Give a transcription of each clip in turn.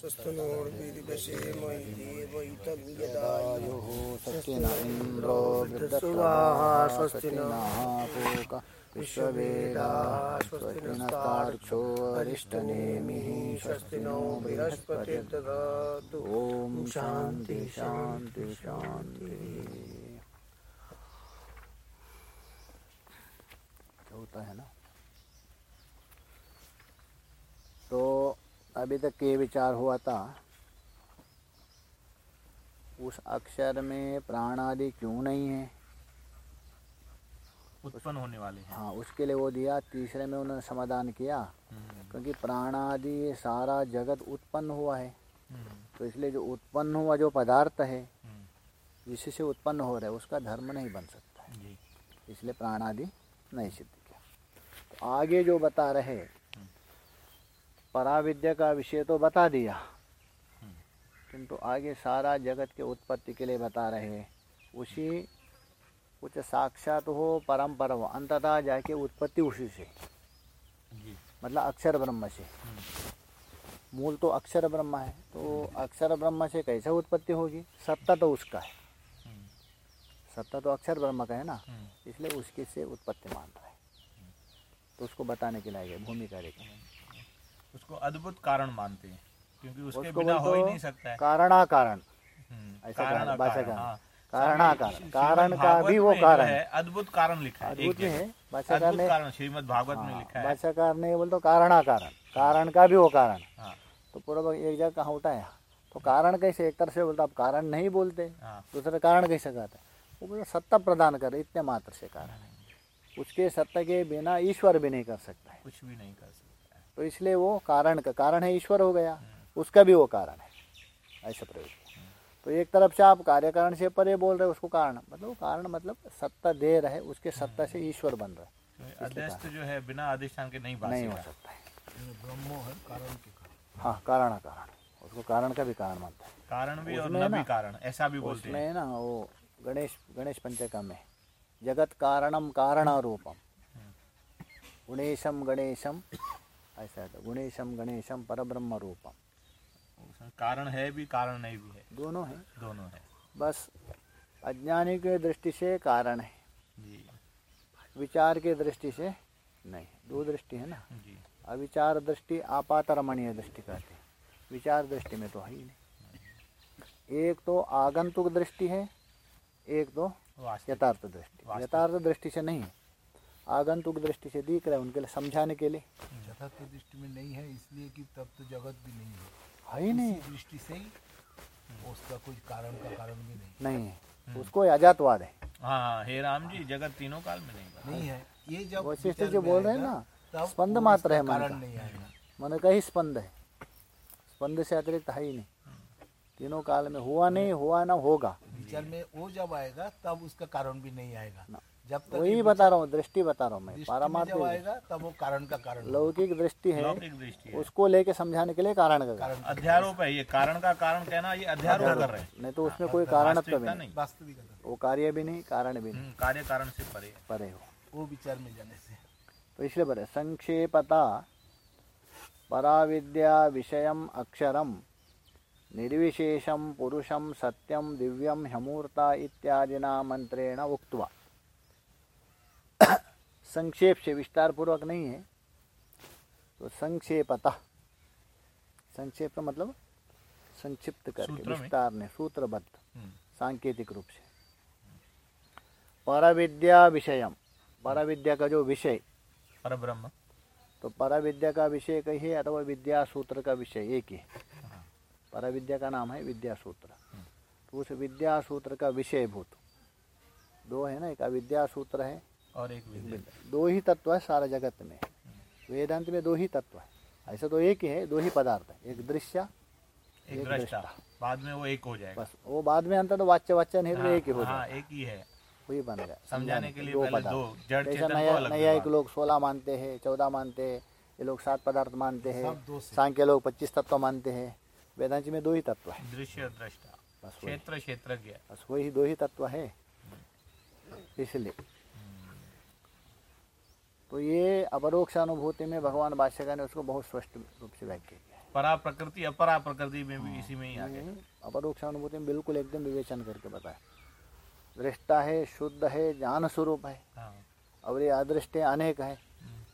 स्वस्तनोर्विदिवसेम देवैतव्यदायुः स्वस्ति न शान्ति होता है ना तो अभी तक ये विचार हुआ था। उस अक्षर में प्राण आदि क्यों नहीं है? उत्पन्न होने वाले हैं। हाँ उसके लिए वो दिया तीसरे में उन्होंने समाधान किया। हम्म, क्योंकि प्राण आदि सारा जगत उत्पन्न हुआ है। हम्म, तो इसलिए जो उत्पन्न हुआ जो पदार्थ है हम्म, जिससे उत्पन्न हो रहा है उसका धर्म नहीं बन सकता है। इसलिए प्राण आदि नहीं सिद्ध किया। तो आगे जो बता रहे पराविद्या का विषय तो बता दिया। किंतु आगे सारा जगत के उत्पत्ति के लिए बता रहे हैं। उसी कुछ साक्षात हो परंपरा हो अंततः जाके उत्पत्ति उसी से। मतलब अक्षर ब्रह्म से। मूल तो अक्षर ब्रह्म है तो अक्षर ब्रह्म से कैसे उत्पत्ति होगी? सत्ता तो उसका है। सत्ता तो अक्षर ब्रह्म का है ना। हम्म, इसलिए उसके से उत्पत्ति मान रहा है। तो उसको बताने के लिए भूमिका रेखा उसको अद्भुत कारण मानते हैं क्योंकि उसके बिना हो ही नहीं सकता है। हम्म, ऐसा कारण भाषा कारण, का हाँ। कारणाकारण कारण का भी वो कारण है अद्भुत कारण लिखा है अद्भुत में है भाषाकार ने कारण श्रीमद् भागवत में लिखा है। भाषाकार ने बोल तो कारणाकारण। कारण कारण का भी वो कारण। तो पूर्व एक जगह कहाँ उठाया? तो कारण कैसे? एक तरह से बोलता आप कारण नहीं बोलते हाँ। दूसरा कारण कैसे कहता वो बोलता सत्ता प्रदान कर इतने मात्र से कारण है। उसके सत्ता के बिना ईश्वर भी नहीं कर सकता है। कुछ भी नहीं कर सकता। तो इसलिए वो कारण का कारण है ईश्वर हो गया। उसका भी वो कारण है। ऐसा प्रयोग तो एक तरफ़ से आप कार्य कारण से परे बोल रहे हो उसको कारण मतलब कारण मतलब सत्ता दे रहे उसके सत्ता से ईश्वर बन रहा है। तो जो है बिना अधिष्ठान के नहीं नहीं हो सकता है। ब्रह्मो है कारण के कारण। हाँ कारण कारण। उसको कारण का भी कारण मानता है। कारण भी और न ना- भी कारण ऐसा भी बोलते हैं। ना वो गणेश गणेश पंचकम में जगत कारणम कारण रूपम। गुणेशम गणेशम ऐसा है गुणेशम गणेशम पर ब्रह्म रूपम कारण है भी कारण नहीं भी है। दोनों है। दोनों है। बस अज्ञानी के दृष्टि से कारण है। जी। विचार के दृष्टि से नहीं दो दृष्टि है ना? जी। अविचार दृष्टि आपात रमणीय दृष्टि कहते हैं। विचार दृष्टि में तो है ही नहीं। एक तो आगंतुक दृष्टि है एक तो यथार्थ दृष्टि। यथार्थ दृष्टि से नहीं आगंतुक दृष्टि से दिख रहा है उनके लिए समझाने के लिए। यथार्थ दृष्टि में नहीं है इसलिए कि तब तो जगत भी नहीं है। है ही नहीं। दृष्टि से ही उसका कोई कारण का कारण भी नहीं नहीं है। उसको अजातवाद है। हाँ हाँ हे राम जी जगत तीनों काल में नहीं नहीं है। ये जब वशिष्ठ जो बोल रहे हैं ना स्पंद मात्र है मन कारण का। नहीं आएगा। मन का ही स्पंद है। स्पंद से अतिरिक्त है ही नहीं। तीनों काल में हुआ नहीं हुआ ना होगा। विचार में वो जब आएगा तब उसका कारण भी नहीं आएगा। ना। जब तक वही बता रहा हूँ दृष्टि बता रहा हूँ मैं आएगा तब वो कारण का कारण लौकिक दृष्टि है लौकिक दृष्टि है। उसको लेके समझाने के लिए कारण का कारण कारण। अध्यारोप है ये कारण का कारण कहना ये अध्यारोप कर रहे हैं। नहीं तो उसमें कोई कारणत्व भी नहीं। नहीं। वास्तविक वो कार्य भी नहीं कारण भी नहीं। हम्म, कार्य कारण से परे। परे हो। वो विचार में जाने से। तो इसलिए बरे संक्षेपता पराविद्या विषयम अक्षरम निर्विशेषम पुरुषम सत्यम दिव्यम हमूर्ता इत्यादिना मंत्रेण उक्त्वा। संक्षेप से विस्तार पूर्वक नहीं है। तो संक्षेपता संक्षेप का मतलब संक्षिप्त करके विस्तार ने सूत्रबद्ध हम्म, सांकेतिक रूप से। परविद्या विषयम। परविद्या का जो विषय पर ब्रह्म तो परविद्या का विषय कही है अथवा विद्या सूत्र का विषय एक ही है। परविद्या का नाम है विद्या सूत्र तो उस विद्या सूत्र का विषय भूत दो है ना एक अविद्या सूत्र है और एक विद्या दो ही तत्व है सारा जगत में। वेदांत में दो ही तत्व है। ऐसा तो एक ही है दो ही पदार्थ है। एक दृश्य एक दृष्टा। बाद में वो एक हो जाएगा। बस वो बाद में अंतर तो वाच्य वाच्य नहीं तो हाँ, एक ही हो हाँ जाए एक ही है। वही बन गया। समझाने के लिए दो पहले पदार्थ। दो जड़ जैसा चेतन नया नया एक लोग सोलह मानते हैं चौदह मानते हैं ये लोग सात पदार्थ मानते हैं सांख्य लोग पच्चीस तत्व मानते हैं। वेदांत में दो ही तत्व है। दृश्य दृष्टा। बस वही। क्षेत्र बस वही दो ही तत्व है। इसलिए तो ये अपरोक्ष अनुभूति में भगवान भाष्यकार ने उसको बहुत स्पष्ट रूप से व्याख्या किया परा प्रकृति अपरा प्रकृति में भी इसी में ही आ गए नहीं, अपरोक्ष अनुभूति में बिल्कुल एकदम विवेचन करके बताया। दृष्टा है शुद्ध है ज्ञान स्वरूप है। हाँ। और ये अदृष्टे अनेक है।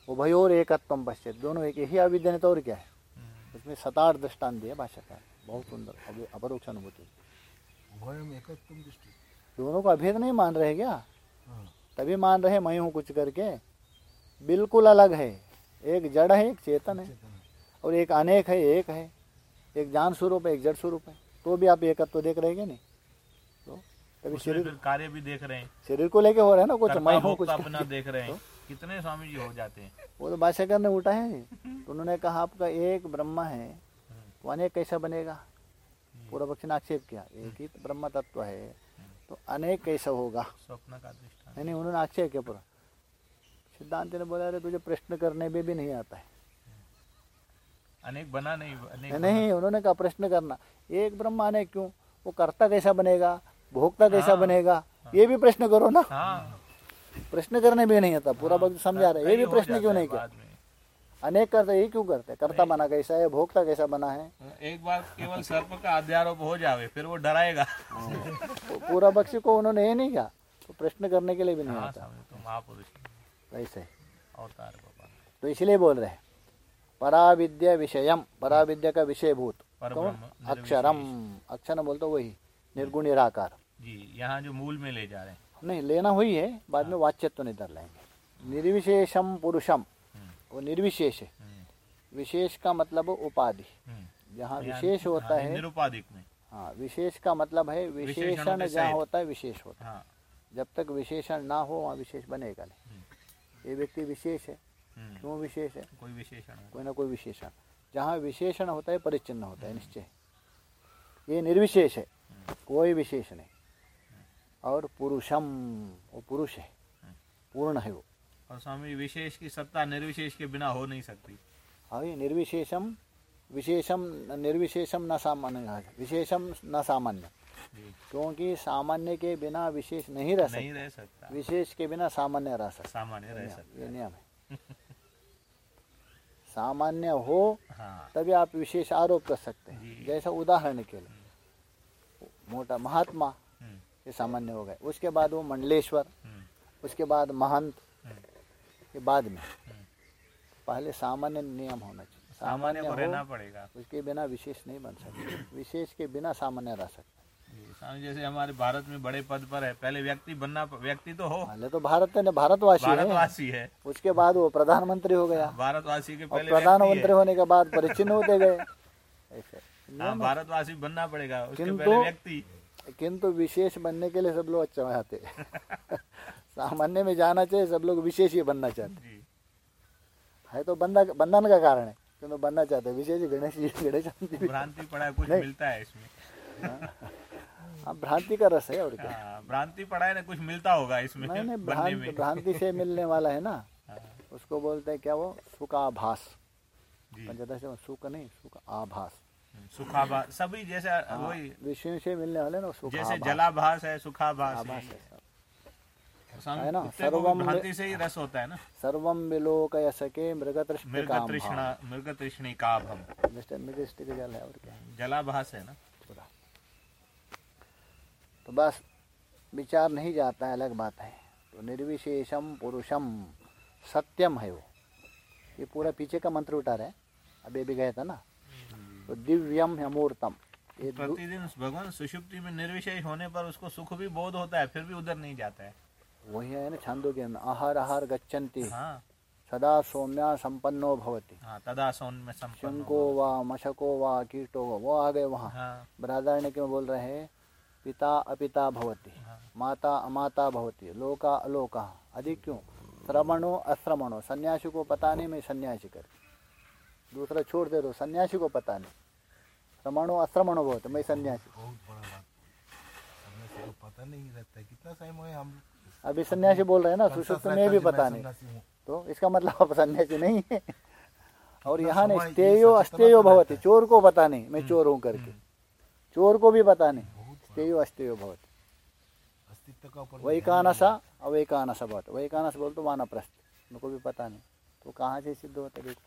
उभयोर एकत्व पश्चित दोनों एक ही अविद्या तो और क्या है? हम्म, उसमें सतार दृष्टान दिया भाषा का बहुत सुंदर अभी अपरोक्ष अनुभूति उभयम एकत्वम दृष्टि। दोनों को अभेद नहीं मान रहे क्या? हाँ। तभी मान रहे मैं हूँ कुछ करके। बिल्कुल अलग है। एक जड़ है एक चेतन है। और एक अनेक है एक है। एक जान स्वरूप है एक जड़ स्वरूप है। तो भी आप एकत्व देख रहे हैं नहीं? तो तभी शरीर कार्य भी देख रहे हैं। शरीर को लेके हो रहे हैं ना कुछ मैं हूँ कुछ अपना देख रहे हैं। कितने स्वामी जी हो जाते हैं। वो तो बादशाह ने उठा है। तो उन्होंने कहा आपका एक ब्रह्म है तो अनेक कैसा बनेगा? पूरा पक्ष ने आक्षेप किया एक ही तो ब्रह्म तत्व है तो अनेक कैसा होगा? स्वप्न का नहीं नहीं उन्होंने आक्षेप किया पूरा। सिद्धांत ने बोला अरे तुझे प्रश्न करने में भी नहीं आता है. अनेक बना नहीं अनेक नहीं, नहीं उन्होंने कहा प्रश्न करना। एक ब्रह्म अनेक क्यों? वो कर्ता कैसा बनेगा? भोक्ता कैसा हाँ, बनेगा? ये भी प्रश्न करो ना। हाँ। प्रश्न करने भी नहीं आता पूरा वक्त समझा रहे ये भी प्रश्न क्यों नहीं किया? अनेक करते ये क्यों करते कर्ता बना कैसा है? भोक्ता कैसा बना है? एक बार केवल सर्प का अध्यारोप हो जावे फिर वो डराएगा। वो पूरा पक्षी को उन्होंने ये नहीं कहा तो प्रश्न करने के लिए भी नहीं हाँ आता। तो महापुरुष ऐसे अवतार बाबा। तो इसलिए बोल रहे हैं पराविद्या विषयम पराविद्या का विषय भूत कौन? अक्षरम। अक्षर बोलते वही निर्गुण निराकार जी यहाँ जो मूल में ले जा रहे हैं। नहीं लेना हुई है बाद में वाच्यत्व नहीं धर लेंगे निर्विशेषम पुरुषम हम्म, वो निर्विशेष है। हम्म, विशेष का मतलब उपाधि। हम्म। जहाँ विशेष होता हाँ, है निरुपाधिक में। हाँ विशेष का मतलब है विशेषण जहाँ होता है विशेष होता हाँ। है। जब तक विशेषण ना हो वहाँ विशेष बनेगा नहीं। ये व्यक्ति विशेष है। हम्म, क्यों विशेष है? कोई विशेषण कोई ना कोई विशेषण जहाँ विशेषण होता है परिचिन्न होता है निश्चय। ये निर्विशेष है। कोई विशेष नहीं। और पुरुषम वो पुरुष है। पूर्ण है वो। और स्वामी विशेष की सत्ता निर्विशेष के बिना हो नहीं सकती। और ये निर्विशेषम विशेषम निर्विशेषम न सामान्य विशेषम न सामान्य। क्योंकि सामान्य के बिना विशेष नहीं रह नहीं सकता रह सकता। विशेष के बिना सामान्य रह सकता। सामान्य रह सकता ये नियम है। सामान्य हो हाँ। तभी आप विशेष आरोप कर सकते हैं। जैसा उदाहरण के लिए मोटा महात्मा हम्म, ये सामान्य हो गए। उसके बाद वो मंडलेश्वर हम्म, उसके बाद महंत हम्म। के बाद में। पहले सामान्य नियम होना चाहिए। सामान्य को रहना हो पड़ेगा। उसके बिना विशेष नहीं बन सकते। विशेष के बिना सामान्य रह सकते। स्वामी जैसे हमारे भारत में बड़े पद पर है पहले व्यक्ति बनना व्यक्ति तो हो। पहले तो भारत ने भारतवासी भारतवासी है। उसके बाद वो प्रधानमंत्री हो गया। भारतवासी के पहले प्रधानमंत्री है। होने के बाद परिचिन्न होते गए। हाँ भारतवासी बनना पड़ेगा उसके पहले व्यक्ति। किंतु विशेष बनने के लिए सब लोग अच्छा चाहते सामान्य में जाना चाहिए सब लोग विशेष ही बनना चाहते है। तो बंधा बंधन का कारण है किंतु बनना चाहते विशेष गणेश जी गणेश भ्रांति पड़ा कुछ मिलता है इसमें। हाँ भ्रांति का रस है और क्या? हाँ भ्रांति पड़ा है ना कुछ मिलता होगा इसमें नहीं नहीं भ्रांति भ्रांति से मिलने वाला है ना। हाँ, उसको बोलते हैं क्या वो? सुखाभास। पंचदश में सुख नहीं सुख आभास सुखाभास। सभी जैसे हाँ, वही। विषयों से मिलने वाले ना सुख जैसे जलाभास है सुखाभास आभास है है। स्वामी, है ना, सर्वम भ्रांति से ही रस होता है ना। सर्वम विलोक सके मृग मृग तृष्णा मृग तृष्णि का भम मिस्टर मृगष्टि का जल है और क्या? जलाभास है ना। तो बस विचार नहीं जाता है अलग बात है। तो निर्विशेषम पुरुषम सत्यम है वो। ये पूरा पीछे का मंत्र उठा रहे हैं। अभी भी गया था ना। तो दिव्यम अमूर्तम ये प्रतिदिन भगवान सुषुप्ति में निर्विशेष होने पर उसको सुख भी बोध होता है फिर भी उधर नहीं जाता है। वही है ना छंदो के अंदर। आहार आहार गच्छन्ति। हाँ। सदा सौम्या संपन्नो भवति। हाँ तदा में शंको वा मशको वा कीटो वा वो आ गए वहाँ। हाँ। बृहदारण्य के में बोल रहे हैं पिता अपिता भवति। माता अमाता भवति लोका अलोका अधिक क्यों श्रमणो अश्रमणो सन्यासी को पता नहीं मैं सन्यासी कर। दूसरा छोड़ दे दो सन्यासी को पता नहीं। श्रमणो अश्रमणो भवति मैं सन्यासी। बहुत बड़ा बात। पता नहीं रहता है। कितना टाइम हुआ हम? अभी सन्यासी बोल रहे हैं ना सुषुप्त में भी पता नहीं। तो इसका मतलब आप सन्यासी नहीं है। और यहाँ नहीं समय ये स्तेयो सचेतना अस्तेयो तो भवति चोर को पता नहीं मैं चोर हूँ करके। चोर को भी पता नहीं। बहुत बड़ा अस्तेयो भवति। अस्तित्व का ऊपर वैकानसा अवैकानसा बहुत वैकानस बोल तो वानप्रस्थ। उनको भी पता नहीं। तो कहाँ से सिद्ध होता है? देखो।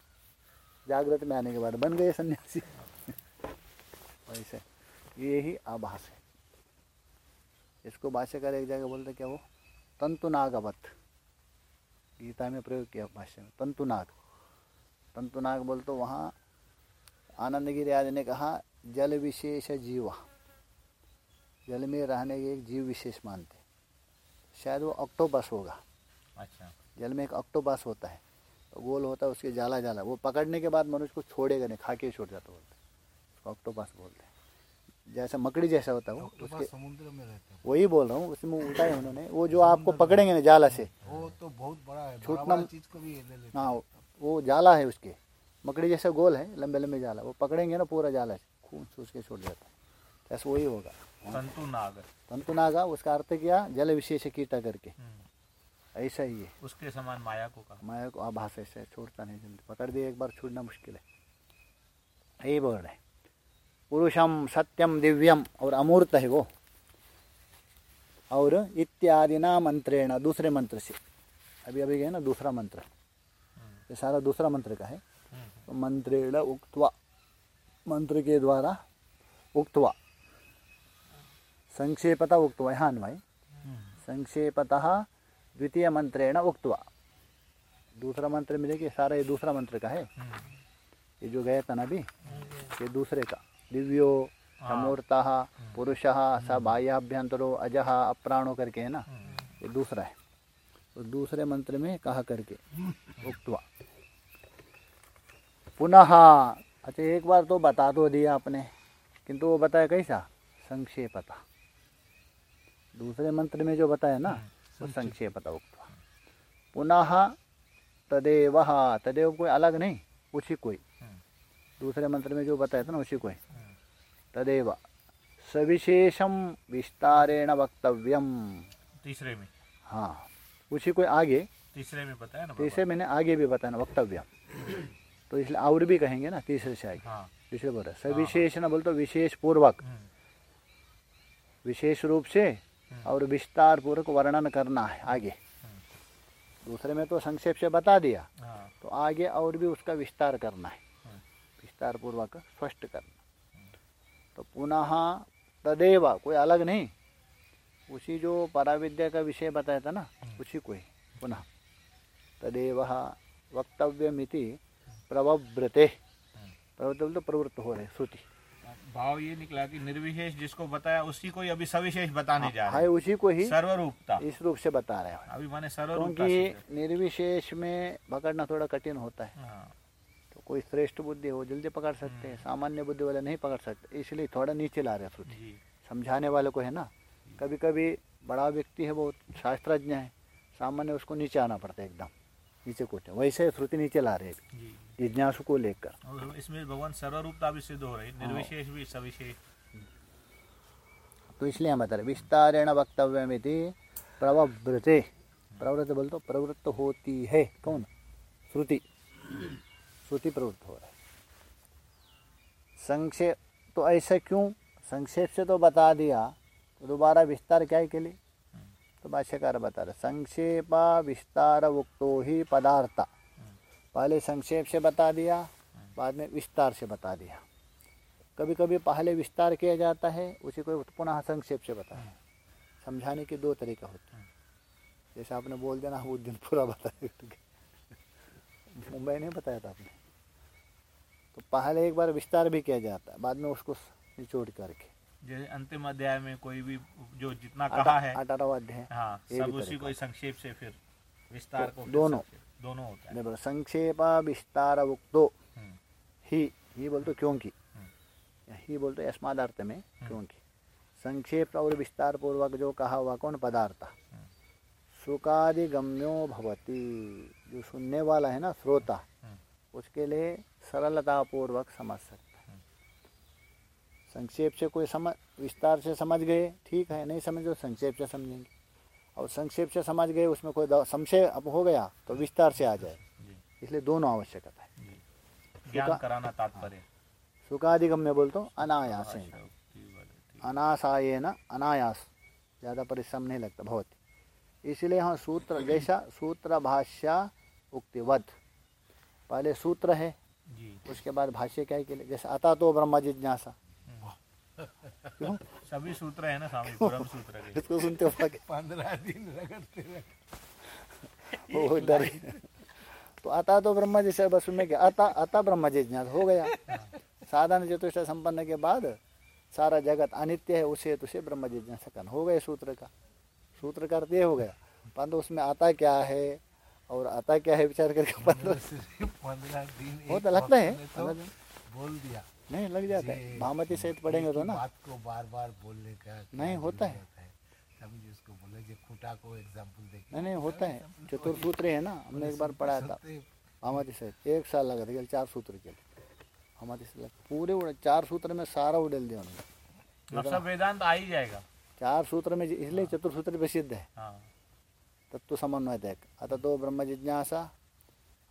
जागृत में आने के बाद बन गए सन्यासी। वैसे। ये ही आभास है। इसको भाष्यकार एक जगह बोलते क्या वो? तंतुनागवत। गीता में प्रयोग किया भाष्य में। तंतुनाग। तंतुनाग बोल तो वहाँ आनंद गिरी आदि ने कहा जल विशेष जीव। जल में रहने के एक जीव विशेष मानते शायद वो ऑक्टोपस होगा। अच्छा। जल में एक ऑक्टोपस होता है। तो गोल होता है उसके जाला जाला वो पकड़ने के बाद मनुष्य को छोड़ेगा नहीं खा के छोड़ जाता बोलते हैं। उसको ऑक्टोपस बोलते हैं। जैसा मकड़ी जैसा होता है वो उसके समुद्र में रहते हैं। वही बोल रहा हूँ उसमें उल्टा है उन्होंने। वो जो आपको पकड़ेंगे ना जाला से। वो तो बहुत बड़ा है छूटना- चीज़ को भी ले लेते हाँ। वो जाला है उसके। मकड़ी जैसा गोल है लंबे लंबे जाला। वो पकड़ेंगे ना पूरा जाला से खून चूस के छोड़ जाता है। ऐसा वही होगा। तंतु नाग। तंतु नागा उसका अर्थ किया? जल विशेष कीटा करके हम्म, ऐसा ही है। उसके समान माया को कहा। माया को आभास ऐसे छोड़ता नहीं जल्दी पकड़ दिया एक बार छोड़ना मुश्किल है। यही बोल रहे पुरुषम सत्यम दिव्यम और अमूर्त है वो। और इत्यादि ना मंत्रेण दूसरे मंत्र से। अभी अभी गए ना दूसरा मंत्र। ये सारा दूसरा मंत्र का है। हम्म, तो मंत्रेण उक्तवा। मंत्र के द्वारा उक्त्वा। संक्षेपता उक्त्वा यहाँ अन्वय। संक्षेपतः द्वितीय मंत्रेण उक्त्वा। दूसरा मंत्र में देखिए सारा ये दूसरा मंत्र का है? ये जो गया था ना अभी ये दूसरे का। दिव्यो समूर्ता पुरुष स बाह्याभ्यंतरो अजः अप्राणो करके है ना? ये दूसरा है। तो दूसरे मंत्र में कहा करके उक्त्वा। पुनः अच्छा एक बार तो बता तो दिया आपने किंतु वो बताया कैसा? संक्षेपता। दूसरे मंत्र में जो बताया ना वो उक्त्वा पुनः तदेव तदेव कोई अलग नहीं उसी कोई। हम्म, दूसरे मंत्र में जो बताया था ना उसी कोई। हम्म, तदेव। सविशेषम विस्तारेण वक्तव्यम। तीसरे में। हाँ उसी कोई आगे। तीसरे में बताया ना तीसरे मैंने आगे भी बताया ना वक्तव्यम। तो इसलिए और भी कहेंगे ना तीसरे से आगे? हाँ। तीसरे बोल रहे सविशेष ना बोल तो विशेष पूर्वक विशेष रूप से और विस्तार पूर्वक वर्णन करना है आगे। हम्म, दूसरे में तो संक्षेप से बता दिया। हाँ। तो आगे और भी उसका विस्तार करना है। हम्म, विस्तार पूर्वक स्पष्ट करना। तो पुनः तदेव कोई अलग नहीं। उसी जो पराविद्या का विषय बताया था ना उसी को ही। पुनः तदेव वक्तव्यमिति प्रवव्रते प्रवृत्त तो प्रवृत्त हो रहे श्रुति। भाव ये निकला कि निर्विशेष जिसको बताया उसी को ही अभी सविशेष बताने जा है। रहे उसी को ही हैं सर्वरूपता। इस रूप से बता रहे हैं। अभी माने सर्वरूपता क्योंकि। निर्विशेष में पकड़ना थोड़ा कठिन होता है। हाँ। तो कोई श्रेष्ठ बुद्धि हो जल्दी पकड़ सकते हैं। सामान्य बुद्धि वाले नहीं पकड़ सकते इसलिए थोड़ा नीचे ला रहे हैं श्रुति। समझाने वाले को है ना? कभी कभी बड़ा व्यक्ति है बहुत शास्त्रज्ञ है। सामान्य उसको नीचे आना पड़ता है एकदम। नीचे कोटे वैसे श्रुति नीचे ला रहे हैं। जिज्ञासु को लेकर। इसमें भगवान सर्वरूपता भी सिद्ध हो रही निर्विशेष भी सविशेष। तो इसलिए हम बता रहे विस्तारेण वक्तव्यमिति प्रवृत्ते प्रवृत्त बोल तो प्रवृत्त होती है। कौन? श्रुति। श्रुति प्रवृत्त हो रहा है। संक्षेप तो ऐसे क्यों? संक्षेप से तो बता दिया तो दोबारा विस्तार क्या है के लिए? तो भाष्यकार बता रहे, संक्षेपा विस्तार उक्तो ही पदार्थ। पहले संक्षेप से बता दिया, बाद में विस्तार से बता दिया। कभी कभी पहले विस्तार किया जाता है, उसी को पुनः संक्षेप से बताया समझाने के दो तरीका होते हैं। जैसे आपने बोल देना वो दिन पूरा बताया मुंबई नहीं बताया था आपने? तो पहले एक बार विस्तार भी किया जाता है, बाद में उसको निचोड़ करके। जैसे अंतिम अध्याय में कोई भी जो जितना कहा है अध्याय। हाँ सब उसी। को संक्षेप से फिर विस्तार तो को दोनों। दोनों होता है। संक्षेप विस्तार उक्तो हम्म, ही ही बोलते क्योंकि। हम्म। ही बोलते अस्मादार्थ में क्योंकि। संक्षेप और विस्तार पूर्वक जो कहा हुआ कौन? पदार्थ। सुखादिगम्यो भवती। जो सुनने वाला है ना श्रोता हम्म, उसके लिए सरलता पूर्वक समझ सकता संक्षेप से कोई समझ विस्तार से समझ गए ठीक है नहीं समझ गए संक्षेप से समझेंगे। और संक्षेप से समझ गए उसमें कोई संशय अब हो गया तो विस्तार से आ जाए। इसलिए दोनों आवश्यकता है। जी। ज्ञान सुखा- कराना तात्पर्य। सुखादिगम्य बोल तो अनायास। अनासायेन अनायास। ज़्यादा परिश्रम नहीं लगता बहुत। इसलिए हाँ सूत्र जैसा सूत्र भाष्या उक्तिवत। पहले सूत्र है उसके बाद भाष्य क्या है के लिए जैसे अता तो ब्रह्म जिज्ञासा। क्यों? सभी सूत्र है ना स्वामी ब्रह्म सूत्र के। इसको सुनते हो? पंद्रह दिन रगड़ते रगड़ते। वो डर तो अता तो ब्रह्म जैसे बस में क्या अता अता ब्रह्म जिज्ञासा हो गया। साधन चतुष्ट संपन्न के बाद सारा जगत अनित्य है उसे हेतु से ब्रह्म जिज्ञासा करना हो गया सूत्र का। सूत्र का अर्थ ये हो गया परंतु उसमें आता क्या है और आता क्या है विचार करके पंद्रह दिन वो तो लगता है, तो। बोल दिया। नहीं लग जाता है। भामती सहित पढ़ेंगे तो ना। बात को बार बार बोलने का नहीं, होता है। ज़रूरत तभी बोले जो खूटा को एग्ज़ाम्पल देखिए। नहीं नहीं होता है। चतुर्सूत्र है ना हमने एक बार पढ़ाया था। भामती सहित एक साल लगा था चार सूत्र के लिए। भामती से पूरे उड़े चार सूत्र में सारा उड़ेल दिया उन्होंने। मतलब वेदांत आ ही जाएगा। चार सूत्र में इसलिए चतुर चतुर्सूत्र प्रसिद्ध है। हाँ। तत्व समन्वय तक अतः तो ब्रह्म जिज्ञासा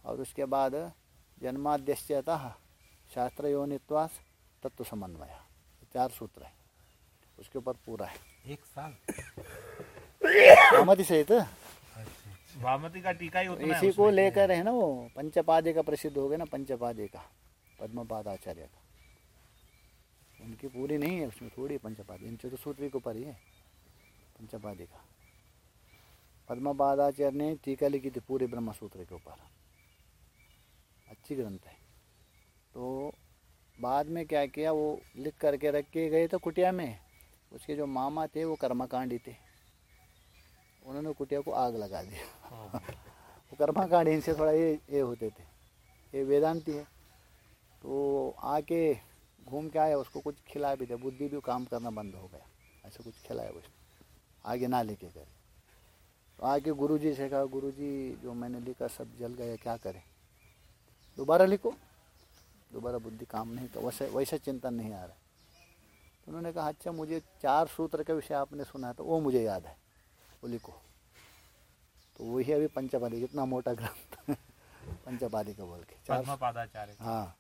और उसके बाद जन्माद्यश्चतः शास्त्र योनित्वास तत्व समन्वय चार सूत्र है। उसके ऊपर पूरा है। एक साल। भामती सहित? अच्छा का टीका ही उतना है इसी को लेकर है ना वो पंचपादे का प्रसिद्ध हो गया ना पंचपादे का पद्मपाद आचार्य का। उनकी पूरी नहीं है उसमें थोड़ी पंचपादी। इन चतुसूत्री के ऊपर ही है पंचपादी का। पद्मपादाचार्य ने टीका लिखी थी पूरे ब्रह्म सूत्र के ऊपर। अच्छी ग्रंथ है। तो बाद में क्या किया वो लिख करके रख के गए थे कुटिया में। उसके जो मामा थे वो कर्मकांडी थे। उन्होंने कुटिया को आग लगा दिया हाँ। वो कर्माकांड इनसे थोड़ा ये ये होते थे। ये वेदांति है। तो आके घूम के आया उसको कुछ खिलाया भी था बुद्धि भी काम करना बंद हो गया। ऐसा कुछ खिलाया उसने आगे ना लेके गए। तो आके गुरुजी से कहा गुरुजी जो मैंने लिखा सब जल गया क्या करें? दोबारा लिखो। दोबारा बुद्धि काम नहीं कर वैसे वैसे चिंतन नहीं आ रहा। तो उन्होंने कहा अच्छा मुझे चार सूत्र का विषय आपने सुना है तो वो मुझे याद है। वो लिखो। तो वही अभी पंचपादी इतना मोटा ग्रंथ पंचपादी का बोल के चार हाँ।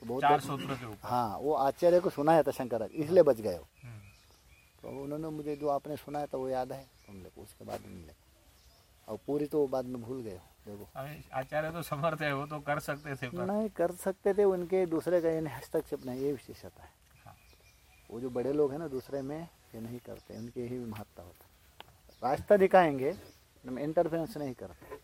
तो बहुत चार सूत्र के ऊपर। हाँ वो आचार्य को सुनाया था शंकराचार्य इसलिए बच गए वो। हम्म। तो उन्होंने मुझे जो आपने सुनाया था वो याद है। तुम लोग उसके बाद नहीं लिखा और पूरी तो वो बाद में भूल गए देखो। आचार्य तो समर्थ है वो तो कर सकते थे पर नहीं कर सकते थे उनके दूसरे का इन्हें हस्तक्षेप नहीं ये विशेषता है। हाँ। वो जो बड़े लोग हैं ना दूसरे में ये नहीं करते उनके यही महत्ता होता रास्ता दिखाएँगे हम इंटरफेरेंस नहीं करते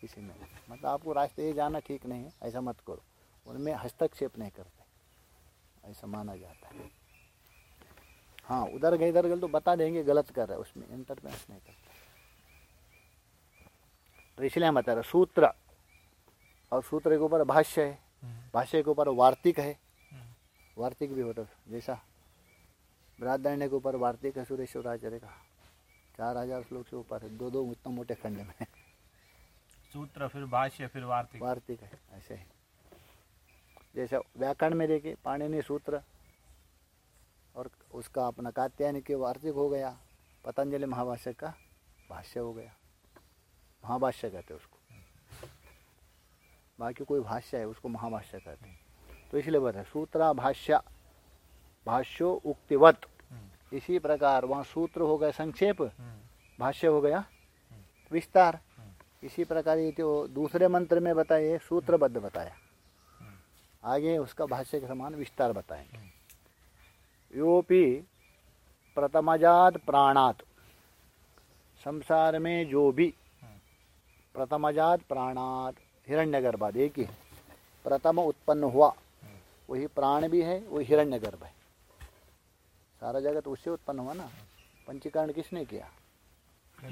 किसी में। मतलब आपको रास्ते ये जाना ठीक नहीं है ऐसा मत करो। उनमें हस्तक्षेप नहीं करते ऐसा माना जाता है। हाँ उधर गए इधर गए तो बता देंगे गलत कर रहे हैं उसमें इंटरफेरेंस नहीं करते। तो इसलिए हम बता रहे सूत्र। और सूत्र के ऊपर भाष्य है। हम्म। भाष्य के ऊपर वार्तिक है। हम्म। वार्तिक भी होता है जैसा बृहदारण्य के ऊपर वार्तिक है सुरेश्वराचार्य का। चार हज़ार श्लोक से ऊपर है दो दो उतना मोटे खंड में। सूत्र फिर भाष्य फिर वार्तिक। वार्तिक है ऐसे है। जैसे व्याकरण में देखिए पाणिनि सूत्र और उसका अपना कात्यायन के वार्तिक हो गया पतंजलि महाभाष्य का भाष्य हो गया। महाभाष्य कहते हैं उसको। बाकी कोई भाष्य है उसको महाभाष्य कहते हैं। तो इसलिए बता सूत्रा भाष्य भाष्यो उक्तिवत। हम्म। इसी प्रकार वहाँ सूत्र हो गया संक्षेप हम्म। भाष्य हो गया विस्तार। इसी प्रकार ये जो दूसरे मंत्र में बताए सूत्रबद्ध बताया। आगे उसका भाष्य के समान विस्तार बताएँगे। योपि प्रथमजात प्राणात। संसार में जो भी प्रथमजात प्राणात हिरण्यगर्भाद एक ही प्रथम उत्पन्न हुआ वही प्राण भी है वही हिरण्यगर्भ है। सारा जगत उससे उत्पन्न हुआ ना। पंचीकरण किसने किया?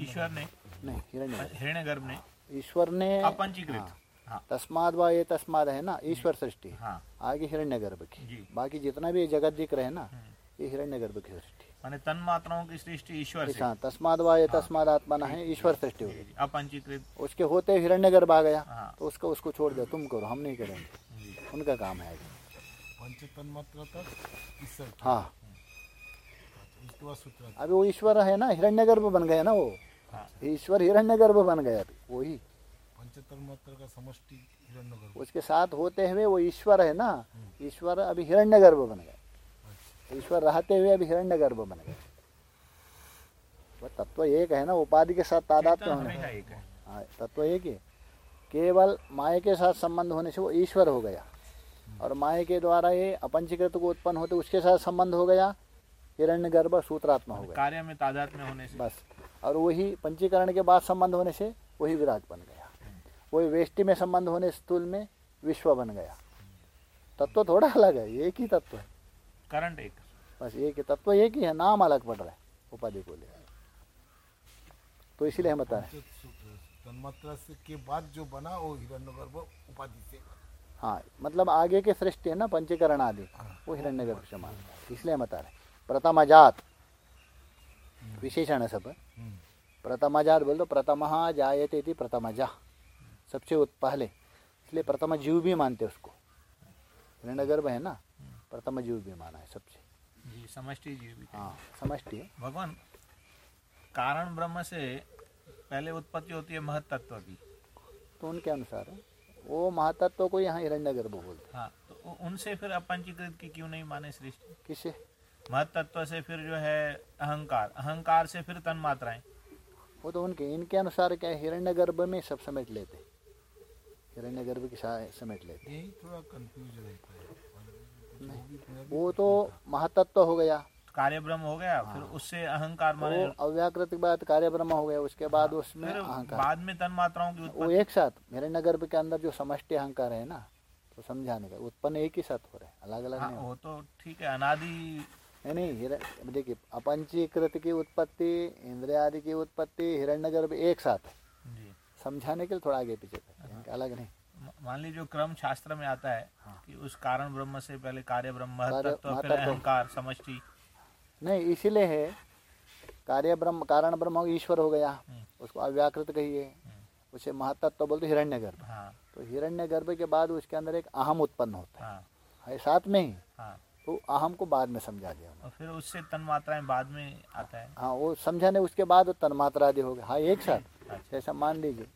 ईश्वर ने। नहीं हिरण्य हिरण्य गर्भ ने। ईश्वर ने अपंचीकृत। हाँ, हाँ। तस्माद व ये तस्माद है ना ईश्वर सृष्टि। हाँ। आगे हिरण्यगर्भ की। बाकी जितना भी जगत दिख रहे हैं ना हम्म। ये हिरण्यगर्भ की सृष्टि। माने तन मात्राओं की सृष्टि ईश्वर से। हाँ तस्माद व ये तस्माद आत्मा है ईश्वर सृष्टि हो अपंचीकृत। उसके होते हिरण्य गर्भ आ गया। हाँ। तो उसको उसको छोड़ दो तुम करो हम नहीं करेंगे। उनका काम है। पंचतन मात्रा तक हाँ। अभी वो ईश्वर है ना हिरण्य गर्भ बन गया ना वो। ईश्वर हिरण्य गर्भ बन गया अभी वही। का समष्टि उसके साथ होते हुए वो ईश्वर है ना ईश्वर अभी हिरण्य गर्भ बन गया। ईश्वर रहते हुए अभी हिरण्य गर्भ बन गए। वह तत्व एक है ना उपाधि के साथ चेतन होने एक हाँ। तत्व एक ही। केवल माया के साथ संबंध होने से वो ईश्वर हो गया। और माया के द्वारा ये अपंचीकृत को उत्पन्न होते उसके साथ संबंध हो गया हिरण्य गर्भ सूत्रात्मा हो गया। कार्य में तादाद में होने से। बस। और वही पंचीकरण के बाद संबंध होने से वही विराट बन गया। वही वेष्टि में संबंध होने स्थूल में विश्व बन गया। तत्व थोड़ा अलग है एक ही तत्व है। करंट एक। बस एक ही तत्व एक ही है नाम अलग पड़ रहा है उपाधि को ले तो इसीलिए हम बता रहे हैं तन्मात्रा से के बाद जो बना वो हिरण्यगर्भ उपाधि से हाँ मतलब आगे के सृष्टि है ना पंचीकरण आदि वो हिरण्य गर्भ से मानता है। इसलिए हम बता रहे हैं। प्रथमजात विशेषण है सब। हम्म, प्रथमजात बोल दो प्रथम जायते थी प्रथमजा। सबसे उत- पहले। इसलिए प्रथम जीव भी मानते उसको। हिरण्य गर्भ है ना प्रथम जीव भी माना है सबसे। जी समष्टि जीव भी हाँ है। भगवान कारण ब्रह्म से पहले उत्पत्ति होती है महत तत्व की। तो उनके अनुसार है। वो महातत्व को यहाँ हिरण्य गर्भ बोलते हैं। तो उनसे फिर अपंचीकृत की क्यों नहीं माने सृष्टि? किसे? महत तत्व से फिर जो है अहंकार। अहंकार से फिर तन मात्राएँ वो तो उनके इनके अनुसार क्या हिरण्य गर्भ में सब समेट लेते हिरण्य गर्भ के समेट लेते यही थोड़ा कंफ्यूज रहता है। मैं वो तो महातत्व हो गया। कार्य ब्रह्म हो गया फिर उससे अहंकार माने। अव्याकृत के बाद कार्य ब्रह्म हो गया उसके बाद उसमें अहंकार। बाद में तन मात्राओं की वो एक साथ हिरण्य गर्भ के अंदर जो समष्टि अहंकार है ना तो समझाने का उत्पन्न एक ही साथ हो रहे है अलग अलग हाँ नहीं वो तो ठीक है अनादि। नहीं नहीं हिरण देखिए अपंचीकृत की उत्पत्ति इंद्रिय आदि की उत्पत्ति हिरण्य गर्भ एक साथ है। समझाने के लिए थोड़ा आगे पीछे हैं। अलग नहीं। मान लीजिए जो क्रम शास्त्र में आता है हाँ। कि उस कारण ब्रह्म से पहले कार्य ब्रह्म तत्व फिर अहंकार समष्टि। नहीं इसीलिए है कार्य ब्रह्म कारण ब्रह्म ईश्वर हो गया। हम्म। उसको अव्याकृत कहिए। उसे महतत्व बोलते हिरण्य गर्भ हाँ। तो हिरण्य गर्भ के बाद उसके अंदर एक अहम उत्पन्न होता हाँ। है। है साथ में ही। हाँ। तो अहम को बाद में समझा दिया और फिर उससे तन मात्राएँ बाद में आता है। हाँ वो समझाने उसके बाद तन्मात्रा आदि हो गया हाँ एक साथ। अच्छा। जैसा मान लीजिए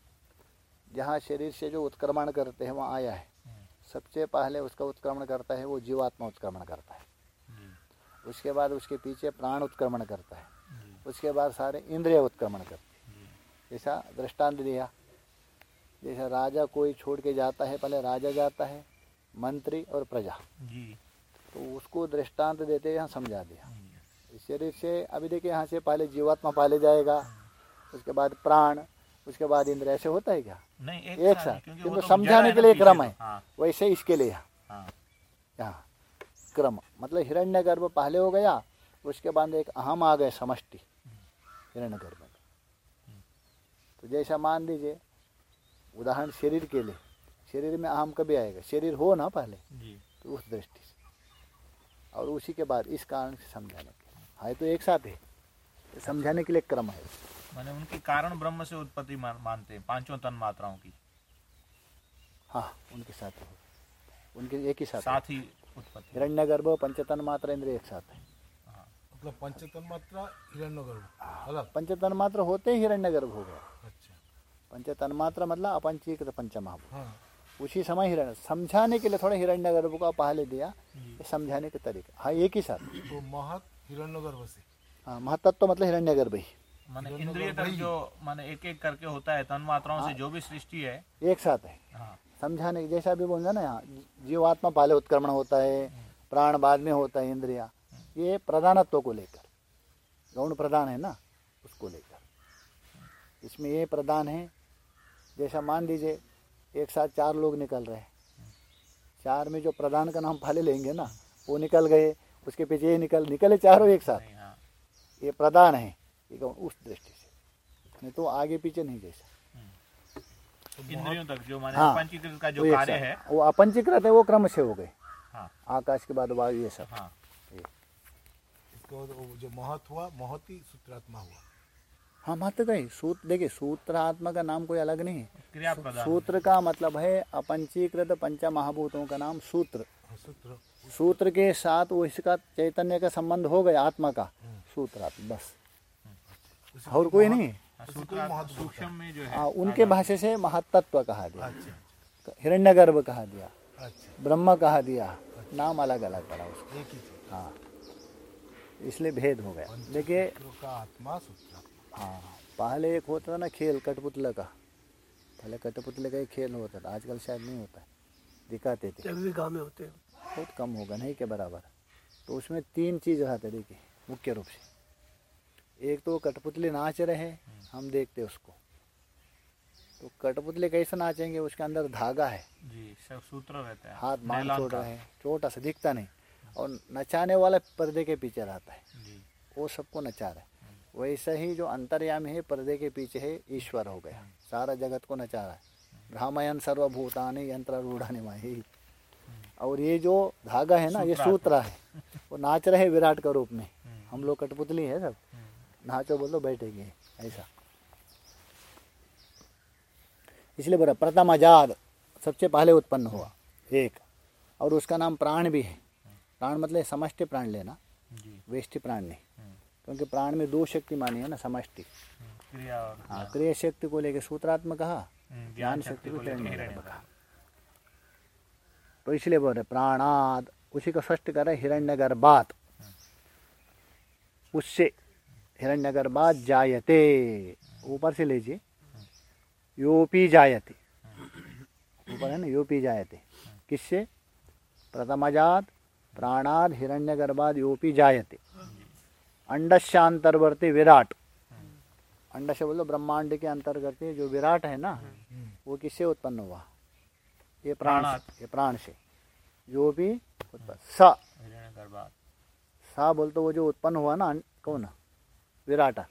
जहाँ शरीर से जो उत्क्रमण करते हैं वहाँ आया है। हम्म, सबसे पहले उसका उत्क्रमण करता है वो जीवात्मा उत्क्रमण करता है। उसके बाद उसके पीछे प्राण उत्क्रमण करता है। उसके बाद सारे इंद्रिय उत्क्रमण करते हैं। जैसा दृष्टांत दिया जैसा राजा कोई छोड़ के जाता है पहले राजा जाता है मंत्री और प्रजा। तो उसको दृष्टांत देते यहाँ समझा दिया। इस शरीर से अभी देखिए यहाँ से पहले जीवात्मा पाले जाएगा उसके बाद प्राण उसके बाद इंद्र ऐसे होता है क्या? नहीं एक, एक साथ। किंतु तो समझाने के लिए क्रम। है। हाँ। वैसे इसके लिए। यहाँ हाँ यहाँ क्रम। मतलब हिरण्य गर्भ पहले हो गया उसके बाद एक अहम आ गए समष्टि। हिरण्य गर्भ में तो जैसा मान लीजिए उदाहरण शरीर के लिए। शरीर में अहम कभी आएगा? शरीर हो ना पहले? जी। तो उस दृष्टि से। और उसी के बाद इस कारण से समझाने के लिए। है तो एक साथ है। समझाने के लिए क्रम है। मैंने उनकी कारण ब्रह्म से उत्पत्ति मान, मानते हैं पाँचों तन मात्राओं की। हाँ उनके साथ है। उनके एक ही साथ साथ ही उत्पत्ति। हिरण्य गर्भ पंचतन मात्र इंद्र एक साथ है। हाँ। मतलब पंचतन मात्रा हिरण्य गर्भ पंचतन मात्र होते ही हिरण्य गर्भ हो गया। अच्छा। पंचतन मात्र मतलब अपंचीकृत पंचमहाभूत। हाँ। उसी समय हिरण्य समझाने के लिए थोड़ा हिरण्य गर्भ को पहले दिया समझाने के तरीका। हाँ एक ही साथ। तो महत हिरण्य गर्भ से। हाँ महतत्व मतलब हिरण्य गर्भ ही। माने इंद्रिय तक जो माने एक एक करके होता है तन मात्राओं से जो भी सृष्टि है। एक साथ है। हाँ। समझाने के जैसा अभी बोला ना यहाँ जीवात्मा पहले उत्क्रमण होता है प्राण बाद में होता है इंद्रिया। ये प्रधानत्व को लेकर गौण प्रधान है ना उसको लेकर। इसमें ये प्रधान है जैसा मान लीजिए एक साथ चार लोग निकल रहे हैं। चार में जो प्रधान का नाम पहले लेंगे ना वो निकल गए उसके पीछे ये निकल निकले चारों एक साथ। हाँ। ये प्रधान है। ये गौण उस दृष्टि से। नहीं तो आगे पीछे नहीं जैसा। इंद्रियों तक जो माने हाँ, पंचीकृत का वो जो कार्य है। वो अपंचीकृत है वो क्रम से हो गए। हाँ। आकाश के बाद वायु ये सब। हाँ। इसको वो जो महत हुआ महत ही सूत्रात्मा हुआ। हाँ महत्व गई सूत्र देखिए सूत्रात्मा का नाम कोई अलग नहीं है। सूत्र का मतलब है अपंचीकृत पंच महाभूतों का नाम सूत्र। हाँ, सूत्र। सूत्र के साथ वो इसका चैतन्य का संबंध हो गया आत्मा का। सूत्रात्मा बस। उसी और कोई नहीं। सूक्ष्म में जो है। हाँ उनके भाषा से महातत्व कहा दिया हिरण्य गर्भ कहा दिया अच्छा। ब्रह्म कहा दिया नाम अलग अलग पड़ा उसको। ही इसलिए भेद हो गया। देखिए। आत्मा हाँ पहले एक होता था ना खेल कठपुतला का। पहले कठपुतले का ही खेल होता था। आजकल शायद नहीं होता है। दिखाते थे। जब भी गाँव में होते हैं। बहुत कम होगा नहीं के बराबर। तो उसमें तीन चीज़ रहते देखिए मुख्य रूप से। एक तो कठपुतले नाच रहे हम देखते उसको। तो कठपुतले कैसे नाचेंगे उसके अंदर धागा है। जी सब सूत्र रहता है। हाथ छोड़ रहे हैं छोटा सा दिखता नहीं। और नचाने वाला पर्दे के पीछे रहता है। जी। वो सबको नचा रहा है। वैसे ही जो अंतर्यामी है पर्दे के पीछे है ईश्वर हो गया। सारा जगत को नचा रहा है। भ्रामयन सर्वभूतानि यंत्र रूढ़ानि माही। और ये जो धागा है ना ये सूत्र है। वो नाच रहे विराट के रूप में। हम लोग कठपुतली है सब। नाचो बोलो बैठेंगे। ऐसा। इसलिए बोला प्रथम आज़ाद सबसे पहले उत्पन्न हुआ एक। और उसका नाम प्राण भी है। प्राण मतलब समष्टि प्राण लेना। वेष्टि प्राण नहीं। हम्म, क्योंकि प्राण में दो शक्ति मानी है ना समष्टि। हम्म, क्रिया और हाँ क्रिया शक्ति को लेकर सूत्रात्मक कहा हम्म, ज्ञान शक्ति को लेकर कहा। तो इसलिए बोल रहे प्राणाद उसी को स्पष्ट कर रहे हिरण्य गर्भात उससे हिरण्य गर्भात जायते। ऊपर से लीजिए। योपी जायते। ऊपर है ना योपी जायते। किससे? प्रथमजात प्राणाद हिरण्य गर्भाद योपी जायते। अंडशांतर्वर्ती विराट। अंड से बोलो ब्रह्मांड के अंतर्गत जो विराट है ना वो किससे उत्पन्न हुआ? ये प्राण ये प्राण से। जो भी उत्पन्न स। हिरण्य गर्भात सा बोल तो वो जो उत्पन्न हुआ ना कौन? विराटा।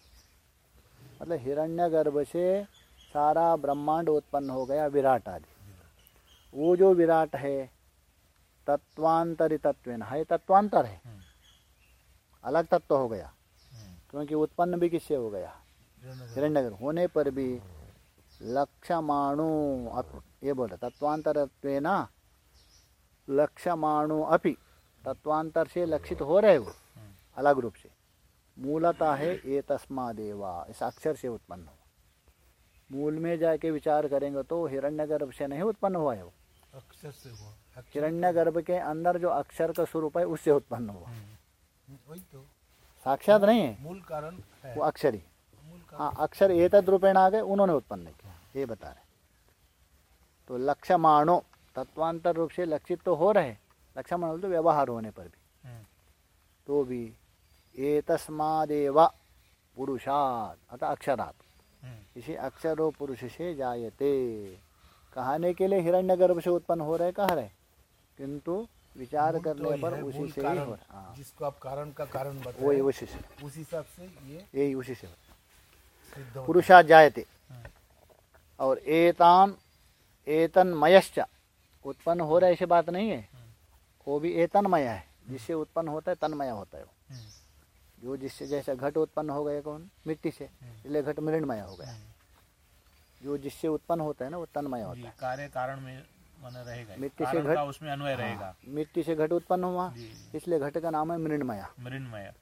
मतलब हिरण्य गर्भ से सारा ब्रह्मांड उत्पन्न हो गया विराट आदि। वो जो विराट है तत्वांतरी तत्व है तत्वांतर है। हम्म, अलग तत्व हो गया। हम्म, क्योंकि उत्पन्न भी किससे हो गया? हिरण्यगर्भ। होने पर भी लक्षमाणु ये बोल रहे तत्वांतर लक्षमाणु अपि तत्वांतर से लक्षित हो रहे वो अलग रूप से। मूलतः है ये तस्मादेवा इस अक्षर से उत्पन्न हुआ। मूल में जाके विचार करेंगे तो हिरण्यगर्भ से नहीं उत्पन्न हुआ है वो। अक्षर से हुआ। हिरण्यगर्भ के अंदर जो अक्षर का स्वरूप है उससे उत्पन्न हुआ। हम्म, वही तो। साक्षात नहीं है? मूल कारण वो अक्षर ही। हाँ अक्षर एतद रूपेण आ गए उन्होंने उत्पन्न किया ये बता रहे तो लक्ष्य लक्ष्यमाणो तत्वांतर रूप से लक्षित तो हो रहे लक्ष्य लक्ष्यमाण तो व्यवहार होने पर भी। हम्म, तो भी एतस्मादेव पुरुषात अतः अक्षरात। हम्म, इसी अक्षर और पुरुष से जायते। कहने के लिए हिरण्यगर्भ से उत्पन्न हो रहे कह रहे। किंतु विचार तो करने पर उसी से ही हो रहा। हाँ। जिसको आप कारण का कारण वही उसी से। उस हिसाब से ये यही उसी से पुरुषात जायते। हम्म, और एतान एतन्मयश्च उत्पन्न हो रहा है ऐसी बात नहीं है। वो भी एतन्मय है। जिससे उत्पन्न होता है तन्मय होता है वो। जो जिससे जैसे घट उत्पन्न हो गया कौन? मिट्टी से। इसलिए घट मृणमय हो गया। जो जिससे उत्पन्न होता है ना वो तन्मय होता है। कार्य कारण में मन रहेगा मिट्टी से घट- उसमें अन्वय रहेगा। हाँ, मिट्टी से घट उत्पन्न हुआ इसलिए घट का नाम है मृणमय। मृन्मय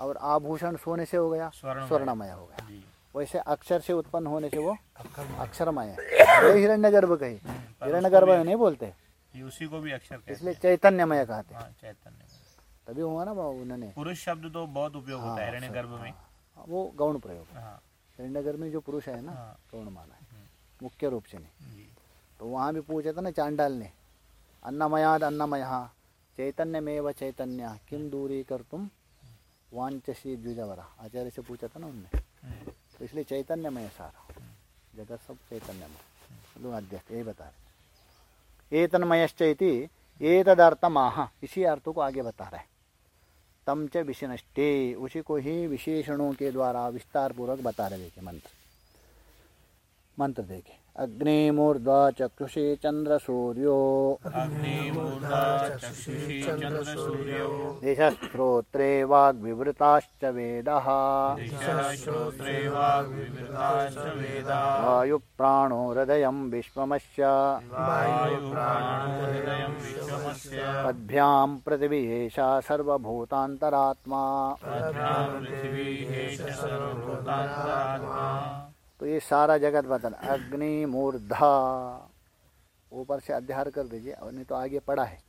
और आभूषण सोने से हो गया स्वर्णमय। हो गया। वैसे अक्षर से उत्पन्न होने से वो अक्षर अक्षरमय। है वही हिरण्यगर्भ कही। हिरण्य गर्भ नहीं बोलते। उसी को भी अक्षर इसलिए चैतन्यमय कहते हैं। हाँ चैतन्य। तभी हुआ ना वो उन्होंने। पुरुष शब्द तो बहुत उपयोग होता है हाँ, हिरण्य गर्भ में। हाँ, वो गौण प्रयोग है। हाँ। हिरण्यगर्भ में जो पुरुष है ना हाँ। गौण माना है मुख्य रूप से नहीं। तो वहाँ भी पूछा था ना चांडाल ने अन्नमयाद अन्नमय चैतन्य में व चैतन्य किम दूरी कर तुम वांचसी द्विजवरा? आचार्य से पूछा था ना उनने। हम्म, तो इसलिए चैतन्यमय सारा। जगत सब चैतन्यमय। लोग अध्यक्ष यही बता रहे एतन्मयश्च इति एतदर्थम आह इसी अर्थों को आगे बता रहे हैं। तम च विशिनष्टे उसी को ही विशेषणों के द्वारा विस्तार पूर्वक बता रहे देखे मंत्र। मंत्र देखे। अग्निमूर्ध्वा चक्षुषे चंद्र सूर्यो दिशस्त्रोत्रे वाग्विवृताश्च वेदः। वायुप्राणो हृदयं विश्वमस्य। पद्भ्यां पृथिवी एषा सर्वभूतान्तरात्मा। तो ये सारा जगत बदल अग्नि मूर्धा ऊपर से अध्यार कर दीजिए और नहीं तो आगे पड़ा है।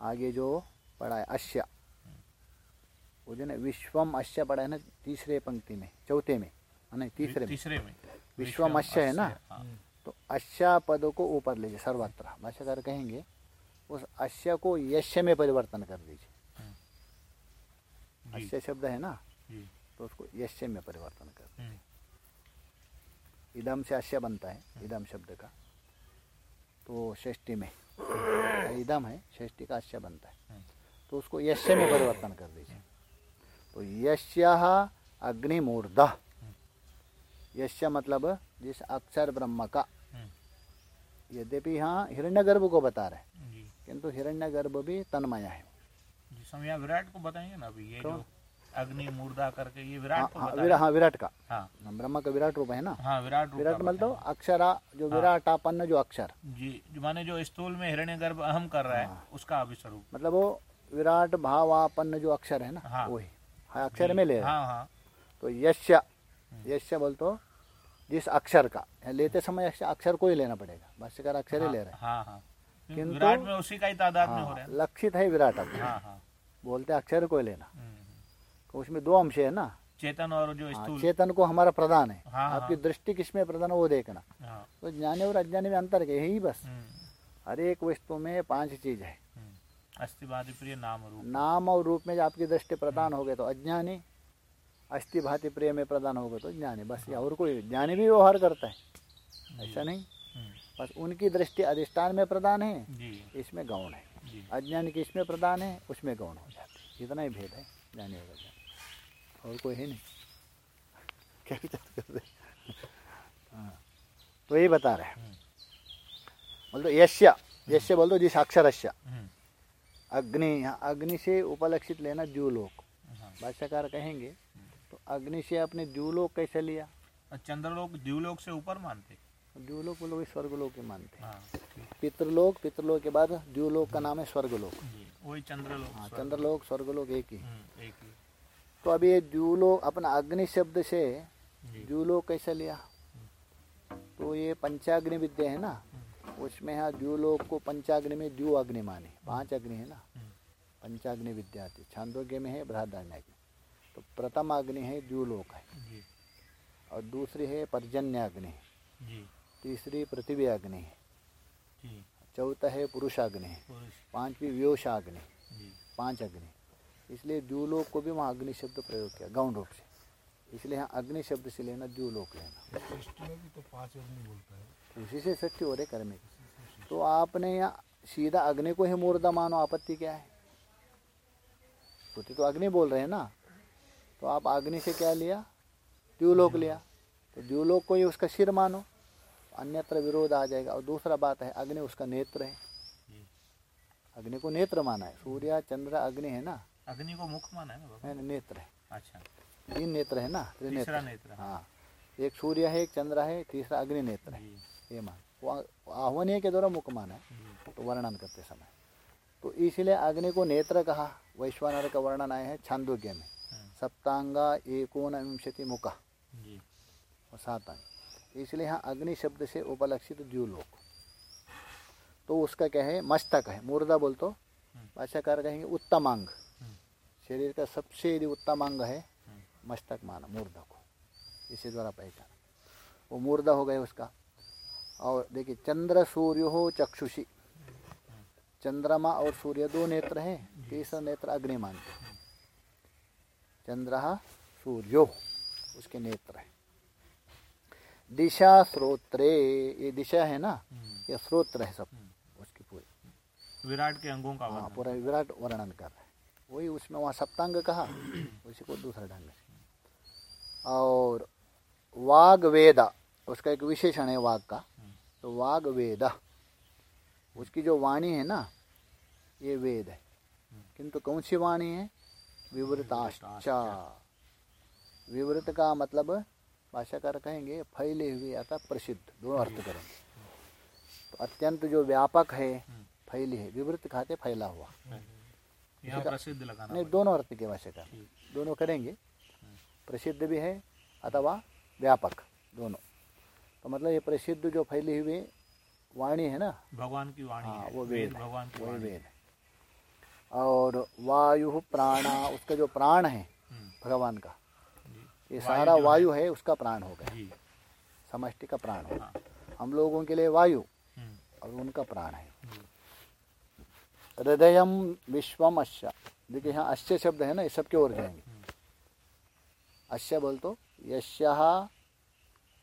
आगे जो पड़ा है अश्य। वो जो ना विश्वम अश्य पड़ा है ना तीसरे पंक्ति में चौथे में नहीं तीसरे में। तीसरे में। विश्वम अश्य है ना? हाँ, तो अश्य पद को ऊपर लीजिए सर्वत्र। भाष्यकार कहेंगे उस अश्य को यश्य में परिवर्तन कर दीजिए। अश्य शब्द है ना? तो उसको यश्य में परिवर्तन कर हम्म, इदम से अश्य बनता है इदम शब्द का। तो षष्ठी में इदम है षष्ठी का अश्य बनता है। तो उसको यश्य में परिवर्तन कर दीजिए। तो यश्य अग्निमूर्ध। यश्य मतलब जिस अक्षर ब्रह्म का। यद्यपि यहाँ हिरण्यगर्भ को बता रहे हैं किंतु हिरण्यगर्भ भी तन्मय है। विराट को बताएँगे ना अभी ये? जो अग्नि मूर्धा करके ये हाँ विराट को हाँ, विरा, हाँ विराट का। हाँ। ब्रह्म का विराट रूप है ना? हाँ विराट रूप विराट मतलब अक्षरा जो विराटापन्न जो अक्षर। जी जो माने जो स्थूल में हिरण्य गर्भ अहम कर रहा है हाँ। उसका अभिस्वरूप। मतलब वो विराट भावापन्न जो अक्षर है ना हाँ। वही। हाँ अक्षर में ले रहे हैं। हाँ हाँ। तो यश्य यश्य बोल तो जिस अक्षर का। लेते समय अक्षर अक्षर को ही लेना पड़ेगा। भाष्यकार अक्षर ही ले रहे हैं। हाँ हाँ। किंतु- विराट में उसी का ही तादाद में हो हाँ, रहा है। लक्षित है विराट अब हाँ हाँ। बोलते अक्षर को ही लेना। हम्म, हम्म। तो उसमें दो अंश है ना? चेतन और जो हाँ, स्थूल। चेतन को हमारा प्रधान है। हाँ, आपकी हाँ। दृष्टि किसमें प्रधान है वो देखना। हाँ। तो ज्ञानी और अज्ञानी में अंतर है यही बस। हम्म, हर एक वस्तु में पाँच चीज़ है। हम्म। अस्थिवादी प्रिय नाम रूप। नाम और रूप में जब आपकी दृष्टि प्रदान हो गए तो अज्ञानी अस्थि भांति प्रिय में प्रदान हो गए तो ज्ञानी। बस ये और कोई ज्ञानी भी व्यवहार करता है। ऐसा नहीं? हम्म, बस उनकी दृष्टि अधिष्ठान में प्रदान है। इसमें गौण है। अज्ञानी की इसमें प्रदान है? उसमें गौण हो जाते इतना ही भेद है। ज्ञानी और अज्ञानी। और कोई है नहीं। क्या विचार कर रहे हाँ? तो यही बता रहे हैं। बोल दो यश्य। यश्य बोल दो जिस अक्षरस्य हम्म, अग्नि अग्नि से उपलक्षित लेना जूलोक। हाँ। भाष्यकार कहेंगे तो अग्नि से आपने जूलोक कैसे लिया? चंद्रलोक द्यूलोक से ऊपर मानते। जूलोक वो लोग स्वर्गलोक के मानते हैं। हाँ। पितृलोक पितृलोक के बाद जूलोक का नाम है स्वर्गलोक। वही चंद्रलोक हाँ चंद्रलोक स्वर्गलोक एक ही। हम्म, एक ही। तो अब ये जूलोक अपना अग्नि शब्द से जी। जूलोक कैसे लिया? तो ये पंचाग्नि विद्या है ना? उसमें यहाँ जूलोक को पंचाग्नि में द्यू अग्नि माने। पाँच अग्नि है ना? हम्म, पंचाग्नि विद्या आती छांदोग्य में है बृहदारण्याग्नि तो प्रथम अग्नि है द्यूलोक है। और दूसरी है पर्जन्य अग्नि। जी। तीसरी पृथ्वी अग्नि है। चौथा है पुरुषाग्नि है। पांचवी व्योषाग्नि जी। पाँच अग्नि इसलिए द्यूलोक को भी वहाँ अग्नि शब्द प्रयोग किया गौण रूप से। इसलिए यहाँ अग्नि शब्द से लेना द्यूलोक लेना। तो पाँच अग्नि बोलता है। इसी से सृष्टि हो रहे कर्म की। तो आपने यहाँ सीधा अग्नि को ही मूर्धा मानो आपत्ति क्या है? तो अग्नि बोल रहे हैं ना। तो आप अग्नि से क्या लिया? द्यूलोक लिया। तो द्यूलोक को ही उसका सिर मानो अन्यत्र विरोध आ जाएगा। और दूसरा बात है अग्नि उसका नेत्र है। अग्नि को नेत्र माना है। सूर्य चंद्र अग्नि है ना। अग्नि को मुख माना है ना नेत्र है। अच्छा। तीन नेत्र है ना त्रिनेत्र। तीसरा नेत्र। हाँ। हाँ एक सूर्य है एक चंद्र है तीसरा अग्नि नेत्र है। ये मान। वो आह्वनीय के द्वारा मुख माना है तो वर्णन करते समय। तो इसलिए अग्नि को नेत्र कहा। वैश्वानर का वर्णन आया हैं छांदोग्य में। हम्म, सप्तांगा एकोन विंशति मुख और सात अंग इसलिए यहाँ अग्नि शब्द से उपलक्षित द्यूलोक तो उसका क्या है? मस्तक है। मुर्दा बोल तो भाषाकार कहेंगे उत्तम अंग हम्म, शरीर का सबसे यदि उत्तम अंग है हम्म, मस्तक माना मुर्दा को। इसी द्वारा पहचान। वो मुर्दा हो गए उसका। और देखिए चंद्र सूर्य हो चक्षुषी। चंद्रमा और सूर्य दो नेत्र हैं तीसरा नेत्र अग्नि मानते हैं। चंद्र सूर्यो उसके नेत्र है। दिशा स्रोत्रे ये दिशा है ना हम्म, ये स्रोत्र है सब उसकी पूरी। विराट के अंगों का हाँ पूरा विराट वर्णन कर रहे है। वही उसमें वहाँ सप्तांग कहा, उसी को दूसरा ढंग से और वाग वेद, उसका एक विशेषण है वाग का तो वाग वेद, उसकी जो वाणी है ना, ये वेद है। किंतु कौन सी वाणी है? विवृताश्चा। विवृत का मतलब भाषाकार कहेंगे, फैले हुए अर्थात प्रसिद्ध दोनों अर्थ करेंगे तो अत्यंत जो व्यापक है, फैली है। विवृत खाते फैला हुआ। यहाँ प्रसिद्ध लगाना नहीं दोनों अर्थ के भाषाकार दोनों करेंगे। प्रसिद्ध भी है अथवा व्यापक दोनों। तो मतलब ये प्रसिद्ध जो फैली हुई वाणी है ना? भगवान की वाणी हाँ वो वेद भगवान की वही वाणी वेद और वायु प्राणा उसका जो प्राण है हम्म, भगवान का ये सारा वायु है उसका प्राण हो गया। समष्टि का प्राण हो। हाँ। हम लोगों के लिए वायु हम्म, और उनका प्राण है। जी, हृदय विश्वम अश्य। देखिए यहाँ अश्य शब्द है ना, ये सबके ओर जाएँगे। अश्य बोल तो यश्य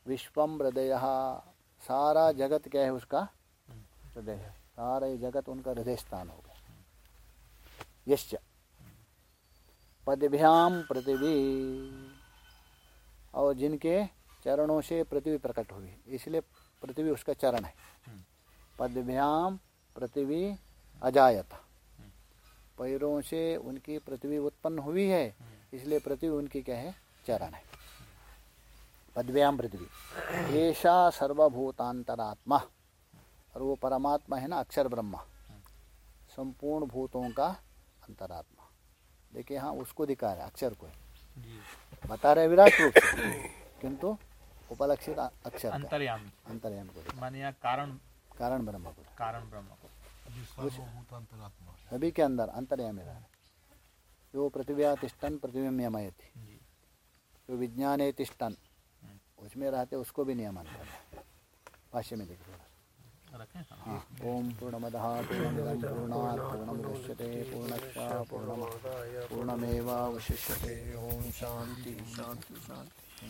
विश्वम हृदय। सारा जगत क्या है उसका? हृदय सारा जगत उनका हृदय स्थान हो गया। यश्य। पदभ्याम पृथ्वी। और जिनके चरणों से पृथ्वी प्रकट हुई इसलिए पृथ्वी उसका चरण है। पदभ्याम पृथ्वी अजायत। पैरों से उनकी पृथ्वी उत्पन्न हुई है इसलिए पृथ्वी उनकी क्या है? चरण है। पदव्याम पृथ्वी। ऐसा सर्वभूतांतरात्मा। और वो परमात्मा है ना अक्षर ब्रह्मा। संपूर्ण भूतों का अंतरात्मा। देखिए हाँ उसको दिखा रहे अक्षर को। बता रहे विराट रूप किंतु उपलक्षित अक्षर अंतर्यामी। अंतर्याम को माने यहाँ कारण कारण ब्रह्म को। कारण ब्रह्म को। सभी के अंदर अंतर्यामी रह जो पृथ्व्या तिष्ठन में यमयति जी विज्ञान तिष्ठन उसमें रहते उसको भी नियमन कर रहे भाष्य में देखिए हाँ ओम पूर्णमदः, पूर्णमिदं पूर्णात् पूर्णमुदच्यते पूर्णस्य पूर्णम। पूर्णमेवावशिष्यते। ओम शांति शांति शांति